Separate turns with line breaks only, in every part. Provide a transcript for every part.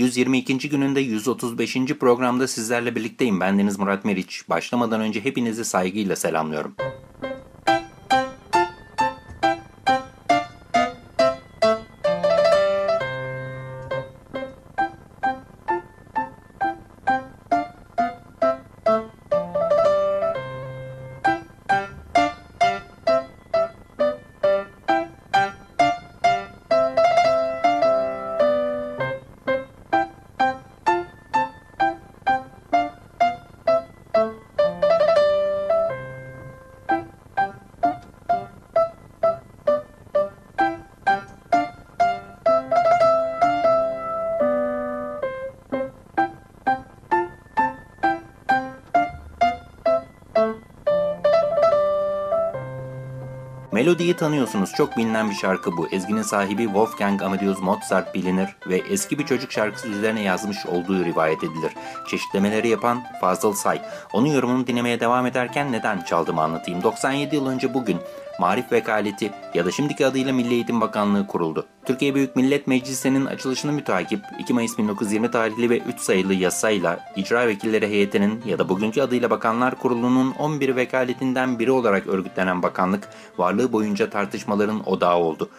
122. gününde 135. programda sizlerle birlikteyim. Ben Deniz Murat Meriç. Başlamadan önce hepinizi saygıyla selamlıyorum. Melodiyi tanıyorsunuz. Çok bilinen bir şarkı bu. Ezginin sahibi Wolfgang Amadeus Mozart bilinir ve eski bir çocuk şarkısı üzerine yazmış olduğu rivayet edilir. Çeşitlemeleri yapan Fazıl Say. Onun yorumunu dinlemeye devam ederken neden çaldığımı anlatayım. 97 yıl önce bugün Marif Vekaleti ya da şimdiki adıyla Milli Eğitim Bakanlığı kuruldu. Türkiye Büyük Millet Meclisi'nin açılışını mütakip 2 Mayıs 1920 tarihli ve 3 sayılı yasayla icra vekilleri heyetinin ya da bugünkü adıyla Bakanlar Kurulu'nun 11 vekaletinden biri olarak örgütlenen bakanlık varlığı boyunca tartışmaların odağı oldu.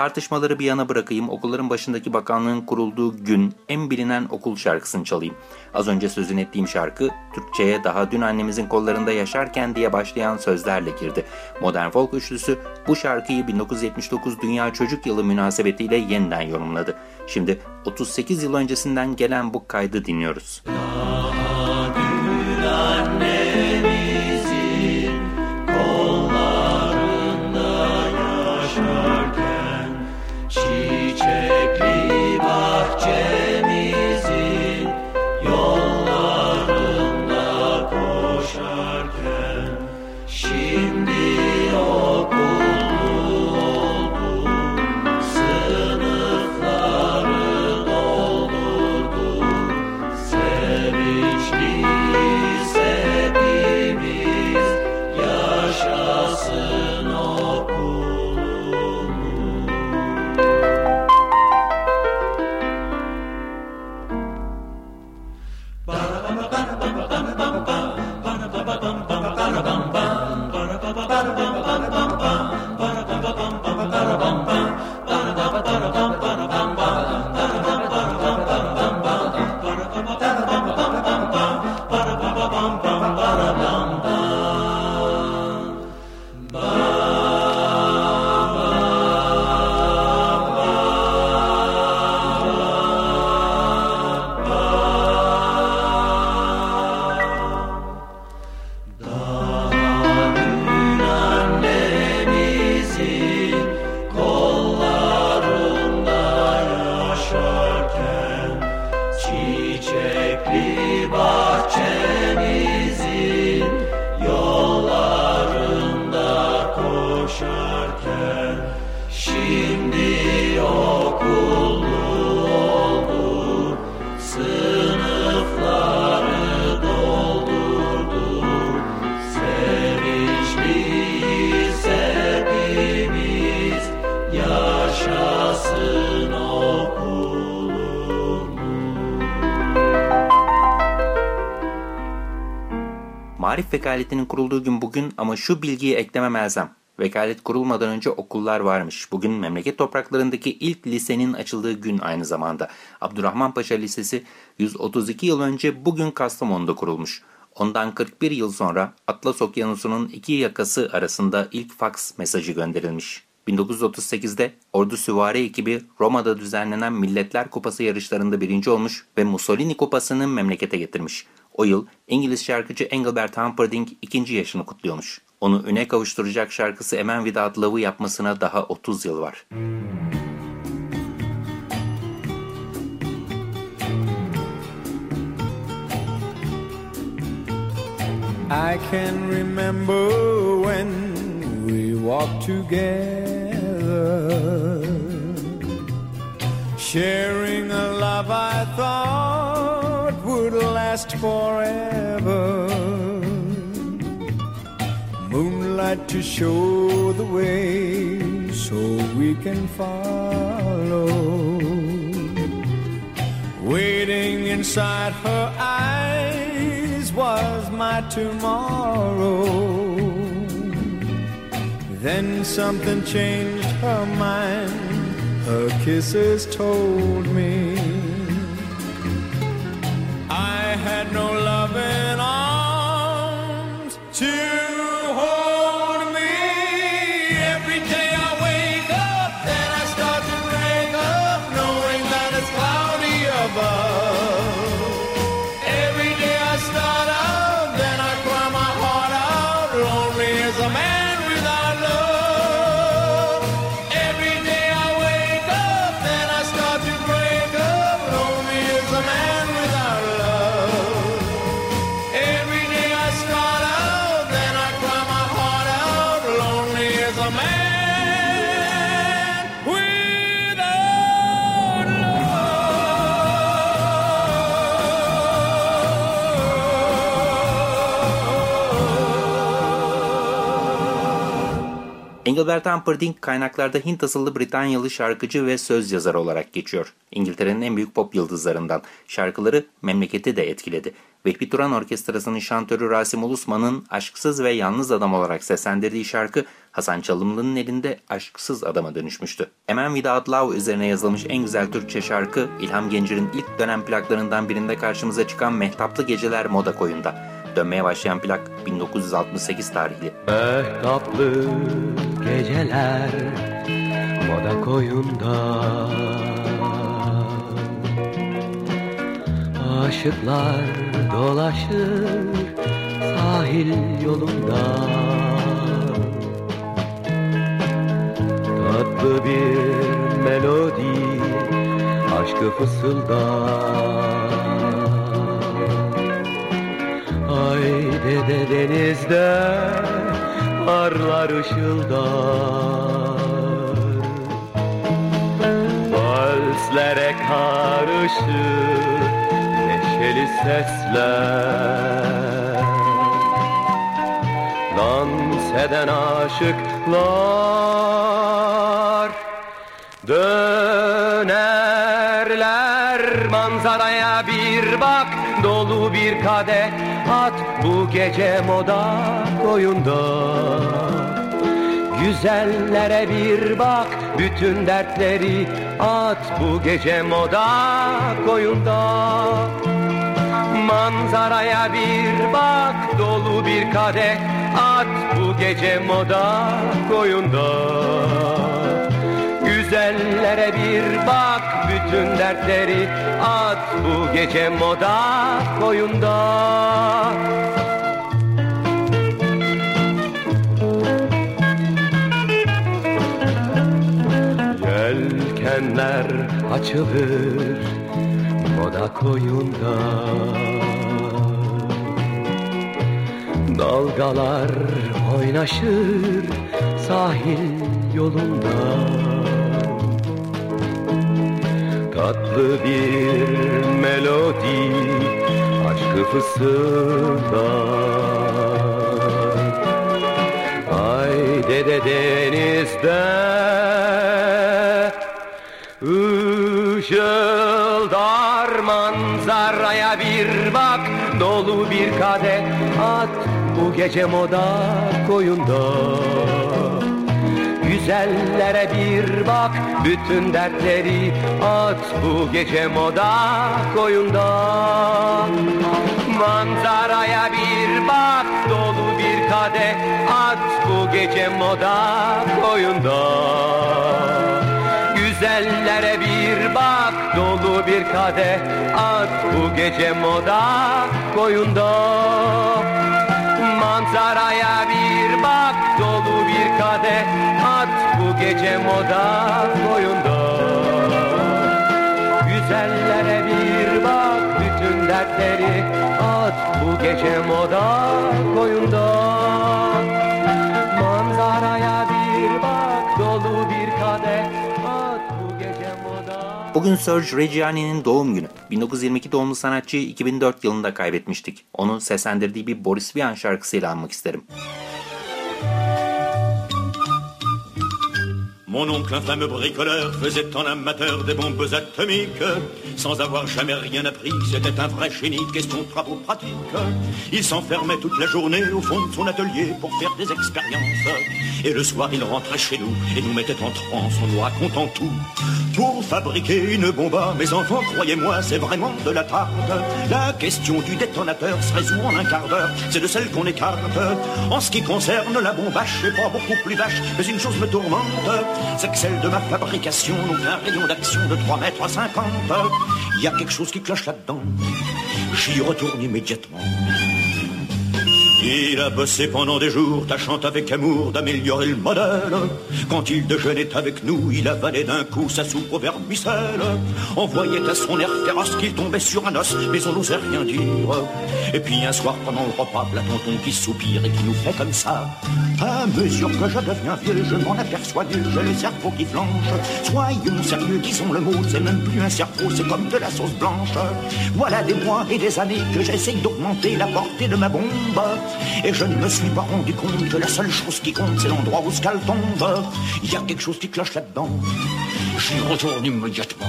Tartışmaları bir yana bırakayım, okulların başındaki bakanlığın kurulduğu gün en bilinen okul şarkısını çalayım. Az önce sözünü ettiğim şarkı, Türkçe'ye daha dün annemizin kollarında yaşarken diye başlayan sözlerle girdi. Modern folk üçlüsü bu şarkıyı 1979 Dünya Çocuk Yılı münasebetiyle yeniden yorumladı. Şimdi 38 yıl öncesinden gelen bu kaydı dinliyoruz. Daha Marif vekaletinin kurulduğu gün bugün ama şu bilgiyi eklemem elzem. Vekalet kurulmadan önce okullar varmış. Bugün memleket topraklarındaki ilk lisenin açıldığı gün aynı zamanda. Abdurrahman Paşa Lisesi 132 yıl önce bugün Kastamonu'da kurulmuş. Ondan 41 yıl sonra Atlas Okyanusu'nun iki yakası arasında ilk faks mesajı gönderilmiş. 1938'de Ordu Süvari ekibi Roma'da düzenlenen Milletler Kupası yarışlarında birinci olmuş ve Mussolini Kupası'nı memlekete getirmiş. O yıl İngiliz şarkıcı Engelbert Humperdinck ikinci yaşını kutluyormuş. Onu üne kavuşturacak şarkısı Emen Without Love'ı yapmasına daha 30 yıl var.
I can remember when we walked together Sharing a love I thought last forever. Moonlight to show the way so we can follow. Waiting inside her eyes was my tomorrow. Then something changed her mind. Her kisses told me
Engelbert Humperdinck kaynaklarda Hint asıllı Britanyalı şarkıcı ve söz yazarı olarak geçiyor. İngiltere'nin en büyük pop yıldızlarından. Şarkıları memleketi de etkiledi. Vehbi Turan Orkestrası'nın şantörü Rasim Ulusman'ın aşksız ve yalnız adam olarak seslendirdiği şarkı Hasan Çalımlı'nın elinde aşksız adama dönüşmüştü. Emen Without Love üzerine yazılmış en güzel Türkçe şarkı İlham Gencer'in ilk dönem plaklarından birinde karşımıza çıkan Mehtaplı Geceler Moda Koyun'da. Dönmeye başlayan plak 1968 tarihli.
Mehtaplı geceler moda koyunda Aşıklar dolaşır sahil yolunda. Tatlı bir melodi aşkı fısıldar Haydi de denizde parlar ışıldar. Valslere karışır neşeli sesler Dans eden aşıklar Dönerler manzaraya bir bak Dolu bir kadeh at bu gece moda koyunda. Güzellere bir bak bütün dertleri at bu gece moda koyunda Manzaraya bir bak dolu bir kadeh. At bu gece moda koyunda. Güzellere bir bak bütün dertleri at bu gece moda koyunda. Yelkenler açılır moda koyunda Dalgalar oynaşır sahil yolunda. Tatlı bir melodi aşkı fısıldar Haydi de denizde Işıldar manzaraya bir bak Dolu bir kadeh at bu gece moda koyunda. Güzellere bir bak bütün dertleri at. Bu gece moda koyunda. Manzaraya bir bak dolu bir kadeh at. Bu gece moda koyunda. Güzellere bir bak dolu bir kadeh at. Bu gece moda koyunda Manzaraya bir bak dolu bir kadeh at bu gece moda koyunda Güzellere bir bak bütün dertleri. At bu gece moda koyunda
Bugün Serge Reggiani'nin doğum günü. 1922 doğumlu sanatçıyı 2004 yılında kaybetmiştik. Onun seslendirdiği bir Boris Vian şarkısıyla anmak isterim.
Mon oncle, infâme bricoleur, faisait en amateur des bombes atomiques. Sans avoir jamais rien appris, c'était un vrai génie, question de travaux pratiques. Il s'enfermait toute la journée au fond de son atelier pour faire des expériences. Et le soir, il rentrait chez nous et nous mettait en transe en nous racontant tout. Pour fabriquer une bombe, mes enfants, croyez-moi, c'est vraiment de la tarte. La question du détonateur se résout en un quart d'heure, c'est de celle qu'on écarte. En ce qui concerne la bombache, c'est pas beaucoup plus vache, mais une chose me tourmente, c'est que celle de ma fabrication n'ont qu'un rayon d'action de 3 mètres 50. Il y a quelque chose qui cloche là-dedans. J'y retourne immédiatement. Il a bossé pendant des jours, tâchant avec amour d'améliorer le modèle. Quand il déjeunait avec nous, il avalait d'un coup sa soupe au vermicelle. On voyait à son air féroce qu'il tombait sur un os, mais on n'osait rien dire. Et puis un soir pendant le repas, la tonton qui soupire et qui nous fait comme ça. À mesure que je deviens vieux, je m'en aperçois mieux, j'ai le cerveau qui flanche. Soyons sérieux, disons le mot, c'est même plus un cerveau, c'est comme de la sauce blanche. Voilà des mois et des années que j'essaye d'augmenter la portée de ma bombe. Et je ne me suis pas rendu compte que la seule chose qui compte, c'est l'endroit où qu'elle tombe. Il y a quelque chose qui cloche là-dedans. J'y retourne immédiatement.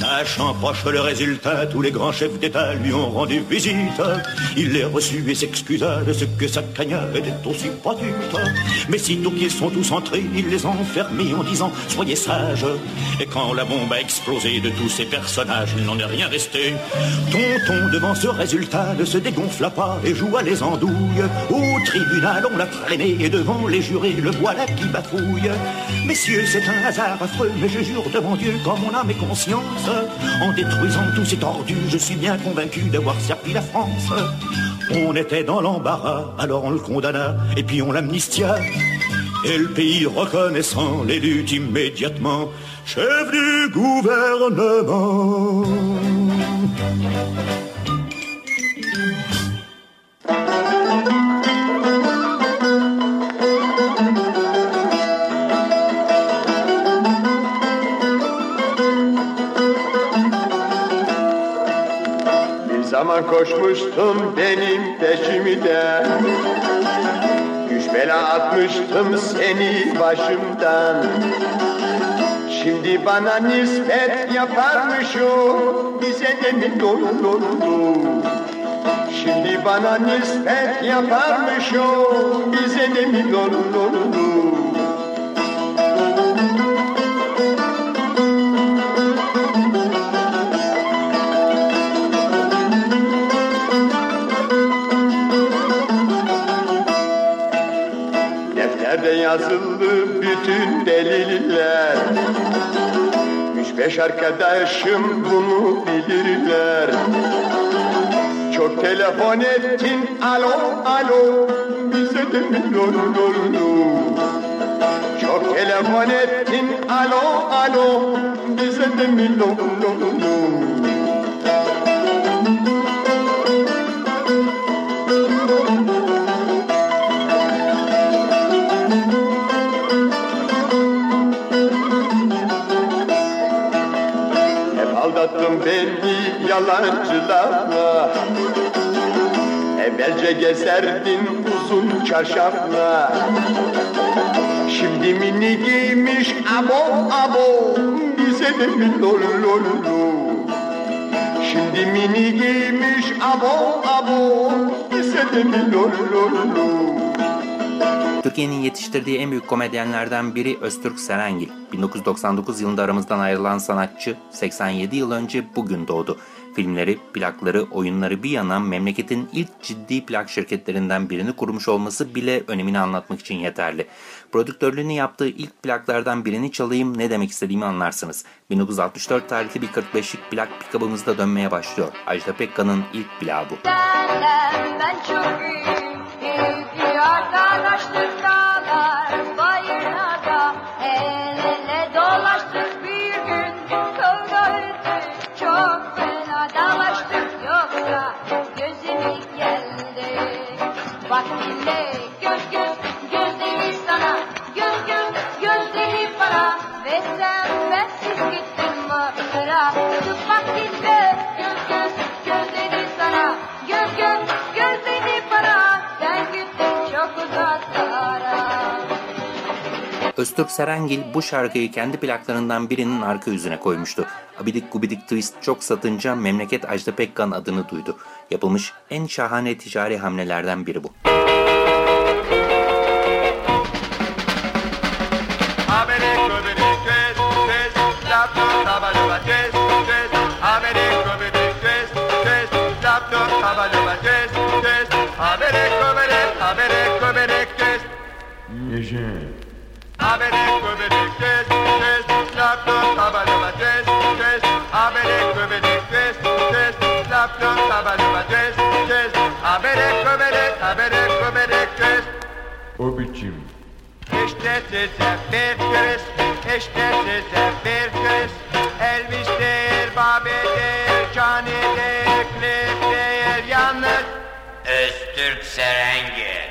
Sachant proche le résultat, tous les grands chefs d'État lui ont rendu visite. Il les reçut et s'excusa de ce que sa cagnade était aussi produite. Mais sitôt qu'ils sont tous entrés, il les enfermés en disant Soyez sages. Et quand la bombe a explosé de tous ces personnages, il n'en est rien resté. Tonton, devant ce résultat, ne se dégonfla pas et joua les andouilles. Au tribunal, on l'a traîné et devant les jurés, le voilà qui bafouille. Messieurs, c'est un hasard affreux, mais je jure devant Dieu, comme mon âme et conscience, en détruisant tous ces tordus, je suis bien convaincu d'avoir servi la France. On était dans l'embarras, alors on le condamna, et puis on l'amnistia. Et le pays reconnaissant l'élut immédiatement, chef du gouvernement.
Koşmuştum benim peşimde Güç bela atmıştım seni başımdan. Şimdi bana nispet yaparmışım Bize de mi dolu Şimdi bana nispet yaparmışım Bize de mi dolu yazılı bütün deliller. Üç beş arkadaşım bunu bilirler. Çok telefon ettin alo alo Bize de mi lolu lolu Çok telefon ettin alo alo Bize de mi lolu yalancılarla Evvelce gezerdin uzun çarşafla Şimdi mini giymiş abo abo de mi lolu lolu Şimdi mini giymiş abo abo de mi lolu lolu
Türkiye'nin yetiştirdiği en büyük komedyenlerden biri Öztürk Serengil. 1999 yılında aramızdan ayrılan sanatçı 87 yıl önce bugün doğdu. Filmleri, plakları, oyunları bir yana memleketin ilk ciddi plak şirketlerinden birini kurmuş olması bile önemini anlatmak için yeterli. Prodüktörlüğünü yaptığı ilk plaklardan birini çalayım ne demek istediğimi anlarsınız. 1964 tarihli bir 45'lik plak pikabımızda dönmeye başlıyor. Ajda Pekkan'ın ilk plağı bu.
Senden ben çok iyiyim İyi arkadaşlık
Öztürk Serengil bu şarkıyı kendi plaklarından birinin arka yüzüne koymuştu. Abidik Gubidik Twist çok satınca memleket Ajda Pekkan adını duydu. Yapılmış en şahane ticari hamlelerden biri bu.
Twist. Abere kubere twist, twist, lap dop tabaluba twist, twist. Abere kubere, abere kubere twist.
O biçim.
İşte size bir kriz, işte size bir kriz. Elvis değil, Bobby değil, Johnny değil, Cliff değil, yalnız Öztürk Serengil.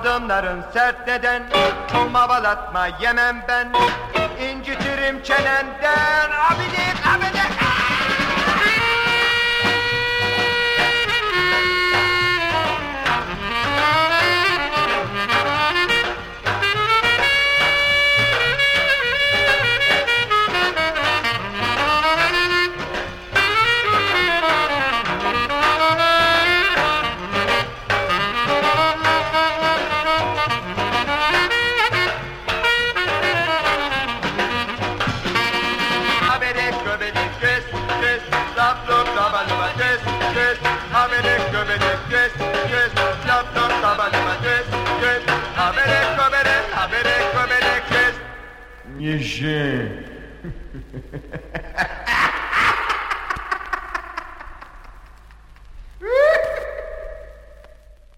Adımların sert neden? Mavalatma yemem ben. İncitirim çenenden. Abidik abidik Habere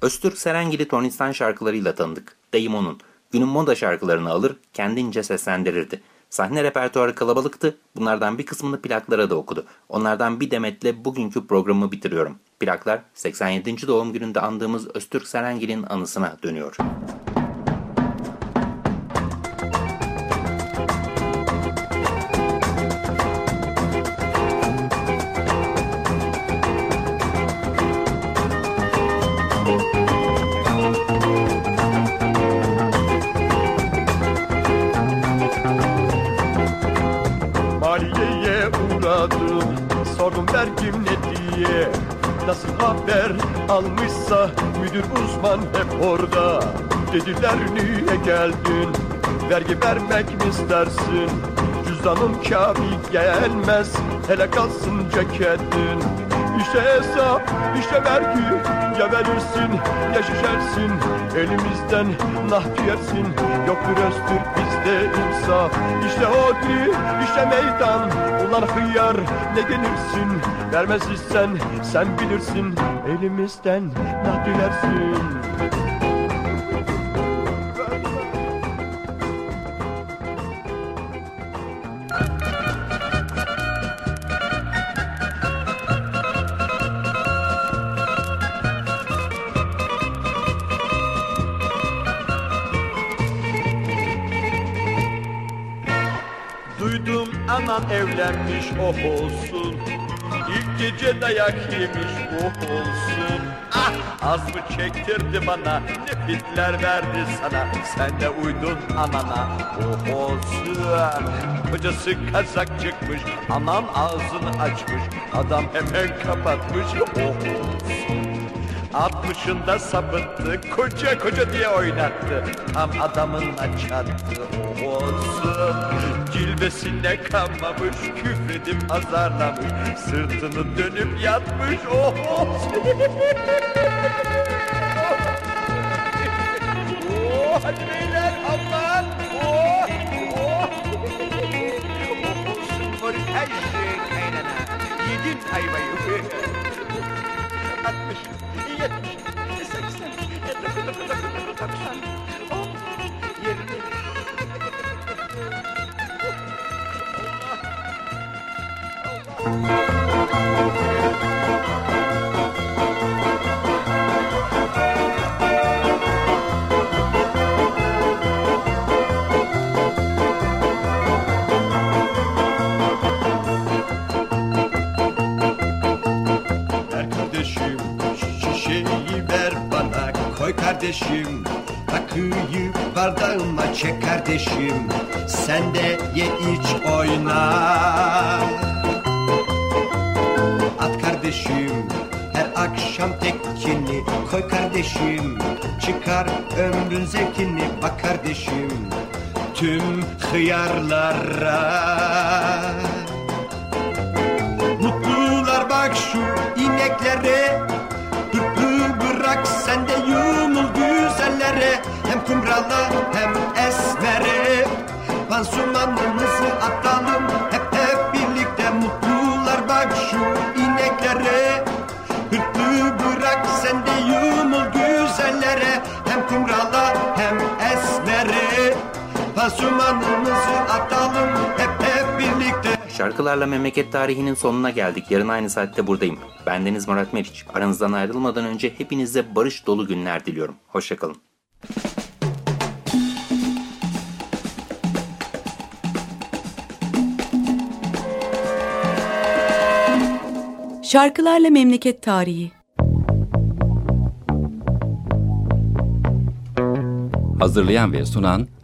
Öztürk Serengil'i Tornistan şarkılarıyla tanıdık. Dayım onun. Günün moda şarkılarını alır, kendince seslendirirdi. Sahne repertuarı kalabalıktı. Bunlardan bir kısmını plaklara da okudu. Onlardan bir demetle bugünkü programı bitiriyorum. Plaklar 87. doğum gününde andığımız Öztürk Serengil'in anısına dönüyor.
Nasıl haber almışsa Müdür uzman hep orada. Dediler niye geldin? Vergi vermek mi istersin? Cüzdanın kafi gelmez Hele kalsın ceketin. İşte hesap, işte vergi Ya verirsin, ya şişersin. Elimizden nah yersin Yoktur öztür bizde insaf. İşte hodri, işte meydan Ulan hıyar ne gelirsin? Vermez isen sen bilirsin Elimizden nah dilersin anan evlenmiş oh olsun. İlk gece dayak yemiş oh olsun. Ah az mı çektirdi bana Ne fitler verdi sana. Sen de uydun anana oh olsun. Kocası kazak çıkmış Anam ağzını açmış. Adam hemen kapatmış oh olsun. Altmışında sapıttı, koca koca diye oynattı. Tam adamına çattı o olsun. Cilvesinde kanmamış, küfredip azarlamış. Sırtını dönüp yatmış o olsun. Oh, hadi beyler aman. Oh, oh. Oh, olsun her şey kaynana. Yedin ayvayı. 60,
kardeşim. Rakıyı bardağıma çek kardeşim. Sen de ye iç oyna. At kardeşim her akşam tekini koy kardeşim. Çıkar ömrün zevkini bak kardeşim. Tüm hıyarlara Pansumanımızı atalım hep hep birlikte
Şarkılarla memleket tarihinin sonuna geldik. Yarın aynı saatte buradayım. Bendeniz Murat Meriç. Aranızdan ayrılmadan önce hepinize barış dolu günler diliyorum. Hoşçakalın.
Şarkılarla Memleket Tarihi
Hazırlayan ve sunan